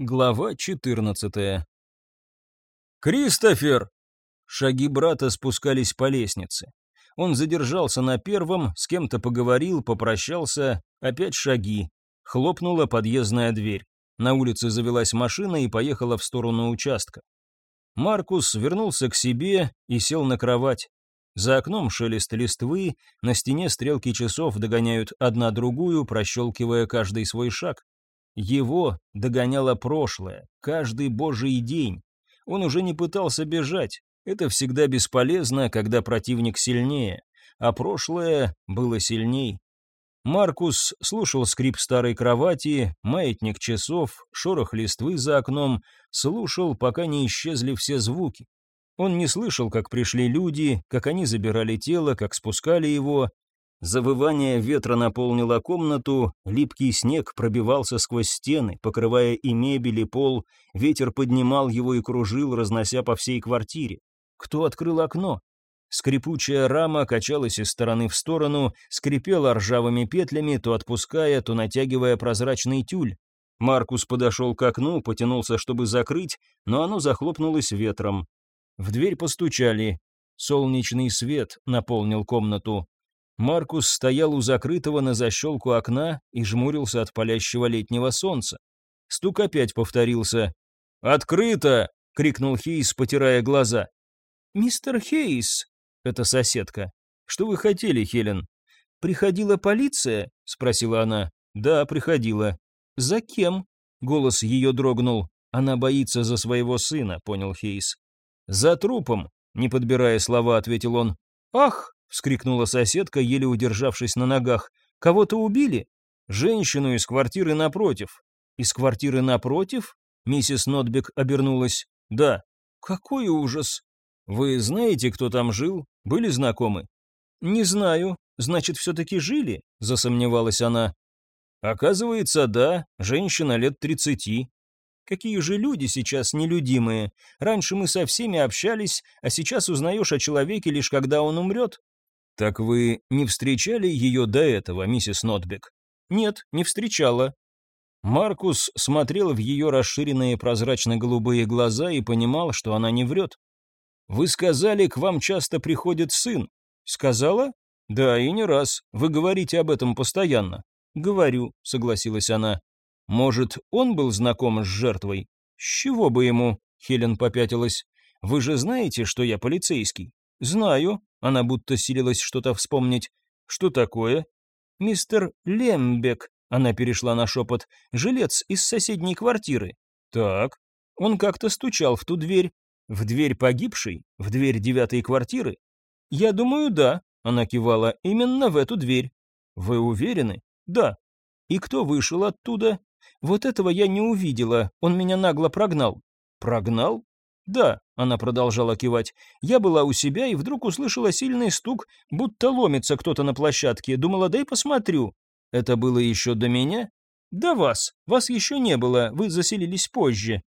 Глава 14. «Кристофер!» Шаги брата спускались по лестнице. Он задержался на первом, с кем-то поговорил, попрощался, опять шаги. Хлопнула подъездная дверь. На улице завелась машина и поехала в сторону участка. Маркус вернулся к себе и сел на кровать. За окном шелест листвы, на стене стрелки часов догоняют одна другую, прощелкивая каждый свой шаг. Его догоняло прошлое, каждый божий день. Он уже не пытался бежать. Это всегда бесполезно, когда противник сильнее, а прошлое было сильней. Маркус слушал скрип старой кровати, маятник часов, шорох листвы за окном, слушал, пока не исчезли все звуки. Он не слышал, как пришли люди, как они забирали тело, как спускали его, Завывание ветра наполнило комнату, липкий снег пробивался сквозь стены, покрывая и мебель, и пол, ветер поднимал его и кружил, разнося по всей квартире. Кто открыл окно? Скрипучая рама качалась из стороны в сторону, скрипела ржавыми петлями, то отпуская, то натягивая прозрачный тюль. Маркус подошел к окну, потянулся, чтобы закрыть, но оно захлопнулось ветром. В дверь постучали. Солнечный свет наполнил комнату. Маркус стоял у закрытого на защелку окна и жмурился от палящего летнего солнца. Стук опять повторился. «Открыто!» — крикнул Хейс, потирая глаза. «Мистер Хейс!» — это соседка. «Что вы хотели, Хелен?» «Приходила полиция?» — спросила она. «Да, приходила». «За кем?» — голос ее дрогнул. «Она боится за своего сына», — понял Хейс. «За трупом», — не подбирая слова, ответил он. «Ах!» Вскрикнула соседка, еле удержавшись на ногах. «Кого-то убили?» «Женщину из квартиры напротив». «Из квартиры напротив?» Миссис Нотбек обернулась. «Да». «Какой ужас!» «Вы знаете, кто там жил? Были знакомы?» «Не знаю. Значит, все-таки жили?» — засомневалась она. «Оказывается, да. Женщина лет тридцати. Какие же люди сейчас нелюдимые. Раньше мы со всеми общались, а сейчас узнаешь о человеке лишь когда он умрет. «Так вы не встречали ее до этого, миссис Нотбек?» «Нет, не встречала». Маркус смотрел в ее расширенные прозрачно-голубые глаза и понимал, что она не врет. «Вы сказали, к вам часто приходит сын». «Сказала?» «Да, и не раз. Вы говорите об этом постоянно». «Говорю», — согласилась она. «Может, он был знаком с жертвой?» «С чего бы ему?» — Хелен попятилась. «Вы же знаете, что я полицейский?» «Знаю», она будто силилась что-то вспомнить. «Что такое?» «Мистер Лембек», — она перешла на шепот, — «жилец из соседней квартиры». «Так». Он как-то стучал в ту дверь. «В дверь погибшей? В дверь девятой квартиры?» «Я думаю, да», — она кивала, — «именно в эту дверь». «Вы уверены?» «Да». «И кто вышел оттуда?» «Вот этого я не увидела, он меня нагло прогнал». «Прогнал?» «Да», — она продолжала кивать, — «я была у себя и вдруг услышала сильный стук, будто ломится кто-то на площадке, думала, дай посмотрю». «Это было еще до меня?» «До вас. Вас еще не было, вы заселились позже».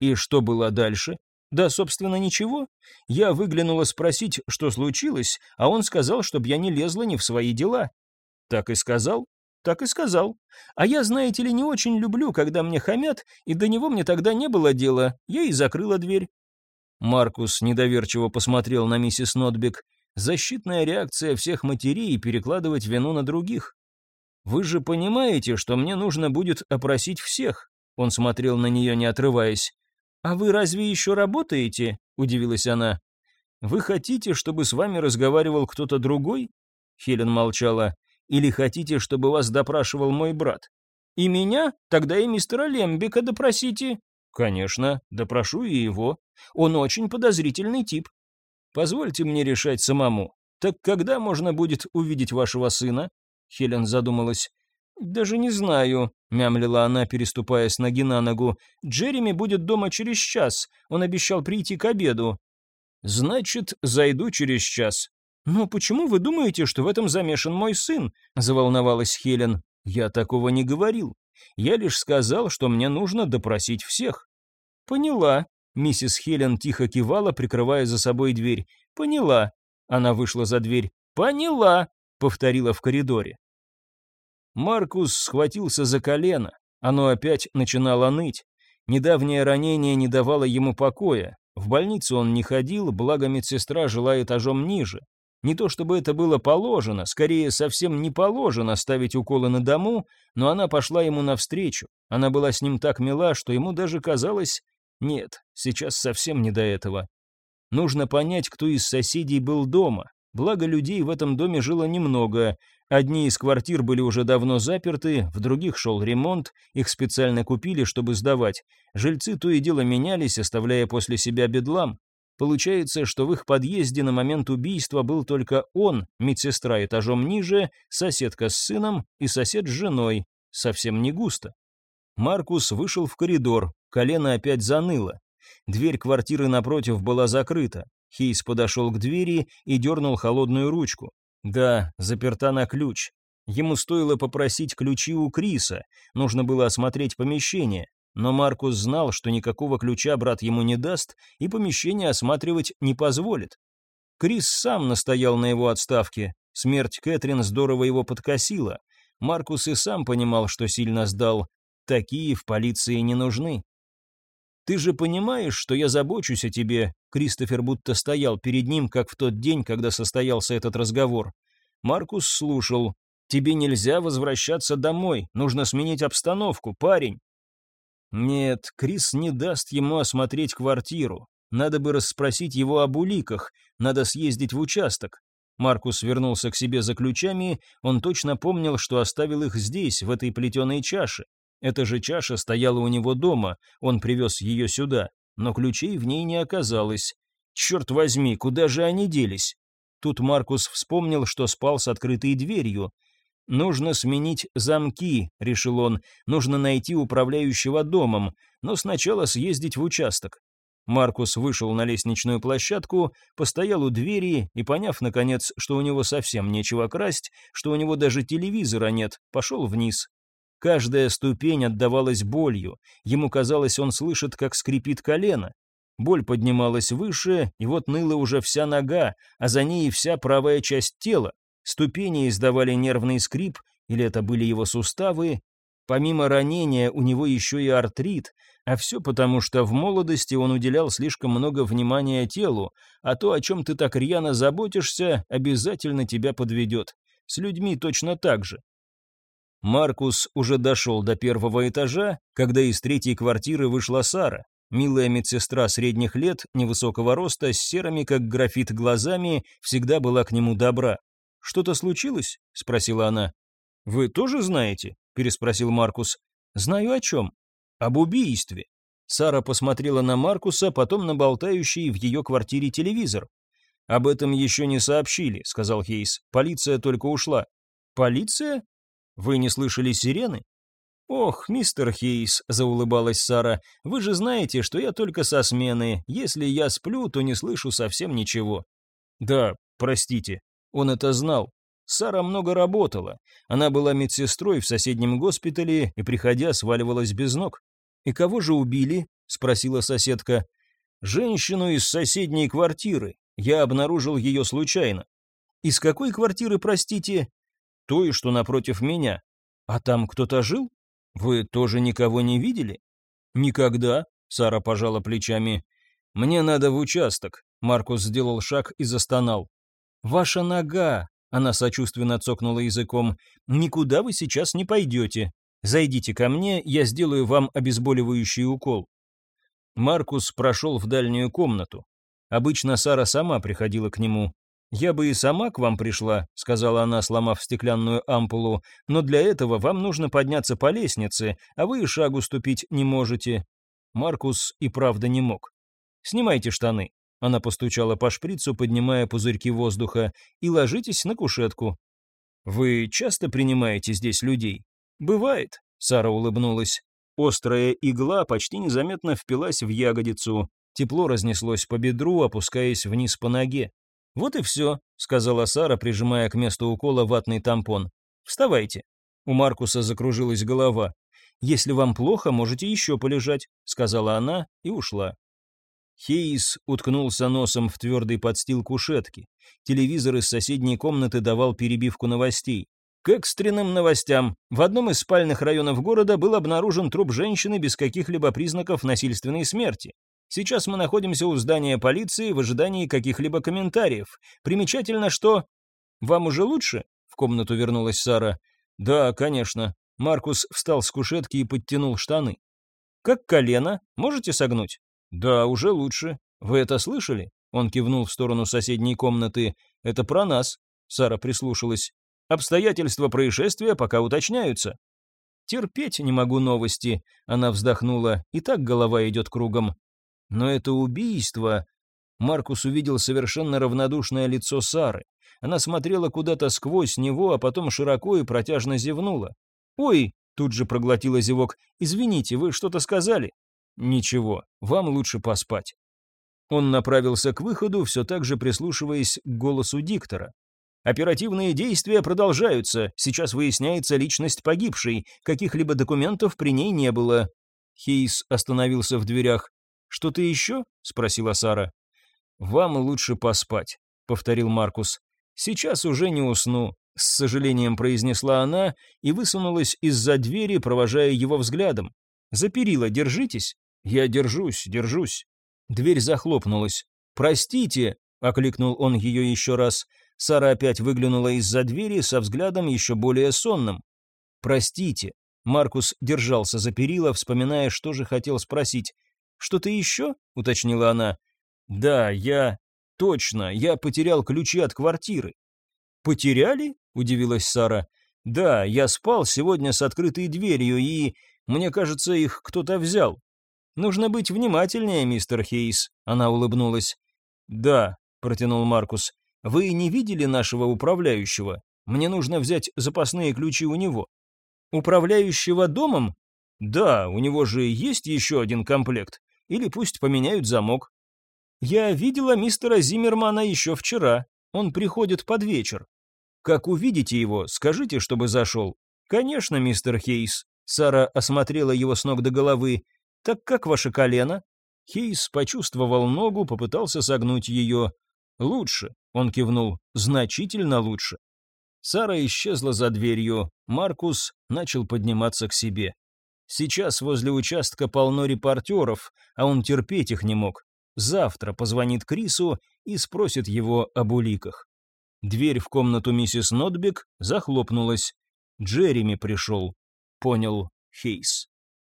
«И что было дальше?» «Да, собственно, ничего. Я выглянула спросить, что случилось, а он сказал, чтобы я не лезла ни в свои дела». «Так и сказал?» «Так и сказал. А я, знаете ли, не очень люблю, когда мне хамят, и до него мне тогда не было дела. Я и закрыла дверь». Маркус недоверчиво посмотрел на миссис Нотбек. «Защитная реакция всех матерей перекладывать вину на других. Вы же понимаете, что мне нужно будет опросить всех?» Он смотрел на нее, не отрываясь. «А вы разве еще работаете?» — удивилась она. «Вы хотите, чтобы с вами разговаривал кто-то другой?» Хелен молчала. Или хотите, чтобы вас допрашивал мой брат? И меня? Тогда и мистера Лембика допросите. Конечно, допрошу и его. Он очень подозрительный тип. Позвольте мне решать самому. Так когда можно будет увидеть вашего сына? Хелен задумалась. «Даже не знаю», — мямлила она, переступая с ноги на ногу. «Джереми будет дома через час. Он обещал прийти к обеду». «Значит, зайду через час. «Но почему вы думаете, что в этом замешан мой сын?» – заволновалась Хелен. «Я такого не говорил. Я лишь сказал, что мне нужно допросить всех». «Поняла». Миссис Хелен тихо кивала, прикрывая за собой дверь. «Поняла». Она вышла за дверь. «Поняла», — повторила в коридоре. Маркус схватился за колено. Оно опять начинало ныть. Недавнее ранение не давало ему покоя. В больницу он не ходил, благо медсестра жила этажом ниже. Не то чтобы это было положено, скорее совсем не положено ставить уколы на дому, но она пошла ему навстречу. Она была с ним так мила, что ему даже казалось, нет, сейчас совсем не до этого. Нужно понять, кто из соседей был дома. Благо людей в этом доме жило немного. Одни из квартир были уже давно заперты, в других шел ремонт, их специально купили, чтобы сдавать. Жильцы то и дело менялись, оставляя после себя бедлам. Получается, что в их подъезде на момент убийства был только он, медсестра этажом ниже, соседка с сыном и сосед с женой. Совсем не густо. Маркус вышел в коридор, колено опять заныло. Дверь квартиры напротив была закрыта. Хейс подошел к двери и дернул холодную ручку. Да, заперта на ключ. Ему стоило попросить ключи у Криса, нужно было осмотреть помещение. Но Маркус знал, что никакого ключа брат ему не даст и помещение осматривать не позволит. Крис сам настоял на его отставке. Смерть Кэтрин здорово его подкосила. Маркус и сам понимал, что сильно сдал. Такие в полиции не нужны. «Ты же понимаешь, что я забочусь о тебе?» Кристофер будто стоял перед ним, как в тот день, когда состоялся этот разговор. Маркус слушал. «Тебе нельзя возвращаться домой, нужно сменить обстановку, парень». Нет, Крис не даст ему осмотреть квартиру. Надо бы расспросить его об уликах, надо съездить в участок. Маркус вернулся к себе за ключами, он точно помнил, что оставил их здесь, в этой плетеной чаше. Эта же чаша стояла у него дома, он привез ее сюда, но ключей в ней не оказалось. Черт возьми, куда же они делись? Тут Маркус вспомнил, что спал с открытой дверью. «Нужно сменить замки», — решил он, — «нужно найти управляющего домом, но сначала съездить в участок». Маркус вышел на лестничную площадку, постоял у двери и, поняв, наконец, что у него совсем нечего красть, что у него даже телевизора нет, пошел вниз. Каждая ступень отдавалась болью, ему казалось, он слышит, как скрипит колено. Боль поднималась выше, и вот ныла уже вся нога, а за ней и вся правая часть тела. Ступени издавали нервный скрип, или это были его суставы. Помимо ранения у него еще и артрит, а все потому, что в молодости он уделял слишком много внимания телу, а то, о чем ты так рьяно заботишься, обязательно тебя подведет. С людьми точно так же. Маркус уже дошел до первого этажа, когда из третьей квартиры вышла Сара. Милая медсестра средних лет, невысокого роста, с серыми, как графит, глазами, всегда была к нему добра. «Что-то случилось?» — спросила она. «Вы тоже знаете?» — переспросил Маркус. «Знаю о чем?» «Об убийстве». Сара посмотрела на Маркуса, потом на болтающий в ее квартире телевизор. «Об этом еще не сообщили», — сказал Хейс. «Полиция только ушла». «Полиция? Вы не слышали сирены?» «Ох, мистер Хейс», — заулыбалась Сара, — «вы же знаете, что я только со смены. Если я сплю, то не слышу совсем ничего». «Да, простите», он это знал. Сара много работала. Она была медсестрой в соседнем госпитале и, приходя, сваливалась без ног. «И кого же убили?» — спросила соседка. «Женщину из соседней квартиры. Я обнаружил ее случайно». «Из какой квартиры, простите?» «Той, что напротив меня». «А там кто-то жил? Вы тоже никого не видели?» «Никогда», — Сара пожала плечами. «Мне надо в участок». Маркус сделал шаг и застонал. «Ваша нога!» — она сочувственно цокнула языком. «Никуда вы сейчас не пойдете. Зайдите ко мне, я сделаю вам обезболивающий укол». Маркус прошел в дальнюю комнату. Обычно Сара сама приходила к нему. «Я бы и сама к вам пришла», — сказала она, сломав стеклянную ампулу, «но для этого вам нужно подняться по лестнице, а вы и шагу ступить не можете». Маркус и правда не мог. «Снимайте штаны», она постучала по шприцу, поднимая пузырьки воздуха, и ложитесь на кушетку. Вы часто принимаете здесь людей? Бывает, Сара улыбнулась. Острая игла почти незаметно впилась в ягодицу. Тепло разнеслось по бедру, опускаясь вниз по ноге. «Вот и все», — сказала Сара, прижимая к месту укола ватный тампон. «Вставайте». У Маркуса закружилась голова. «Если вам плохо, можете еще полежать», — сказала она и ушла. Хейс уткнулся носом в твердый подстил кушетки. Телевизор из соседней комнаты давал перебивку новостей. К экстренным новостям. В одном из спальных районов города был обнаружен труп женщины без каких-либо признаков насильственной смерти. Сейчас мы находимся у здания полиции в ожидании каких-либо комментариев. Примечательно, что... Вам уже лучше? В комнату вернулась Сара. Да, конечно. Маркус встал с кушетки и подтянул штаны. Как колено? Можете согнуть? Да, уже лучше. Вы это слышали? Он кивнул в сторону соседней комнаты. Это про нас. Сара прислушалась. Обстоятельства происшествия пока уточняются. Терпеть не могу новости, она вздохнула, и так голова идет кругом. Но это убийство... Маркус увидел совершенно равнодушное лицо Сары. Она смотрела куда-то сквозь него, а потом широко и протяжно зевнула. «Ой!» — тут же проглотила зевок. «Извините, вы что-то сказали?» «Ничего, вам лучше поспать». Он направился к выходу, все так же прислушиваясь к голосу диктора. Оперативные действия продолжаются. Сейчас выясняется личность погибшей. Каких-либо документов при ней не было. Хейс остановился в дверях. «Что-то еще?» — спросила Сара. «Вам лучше поспать», — повторил Маркус. «Сейчас уже не усну», — с сожалением произнесла она и высунулась из-за двери, провожая его взглядом. «За перила держитесь?» «Я держусь, держусь». Дверь захлопнулась. «Простите», — окликнул он ее еще раз, — Сара опять выглянула из-за двери со взглядом еще более сонным. «Простите». Маркус держался за перила, вспоминая, что же хотел спросить. «Что-то еще?» — уточнила она. «Да, я... Точно, я потерял ключи от квартиры». «Потеряли?» — удивилась Сара. «Да, я спал сегодня с открытой дверью, и... Мне кажется, их кто-то взял». «Нужно быть внимательнее, мистер Хейс», — она улыбнулась. «Да», — протянул Маркус. Вы не видели нашего управляющего? Мне нужно взять запасные ключи у него. Управляющего домом? Да, у него же есть еще один комплект. Или пусть поменяют замок. Я видела мистера Зиммермана еще вчера. Он приходит под вечер. Как увидите его, скажите, чтобы зашел. Конечно, мистер Хейс. Сара осмотрела его с ног до головы. Так как ваше колено? Хейс почувствовал ногу, попытался согнуть ее. Лучше. Он кивнул. «Значительно лучше». Сара исчезла за дверью. Маркус начал подниматься к себе. Сейчас возле участка полно репортеров, а он терпеть их не мог. Завтра позвонит Крису и спросит его об уликах. Дверь в комнату миссис Нотбек захлопнулась. Джереми пришел, понял Хейс.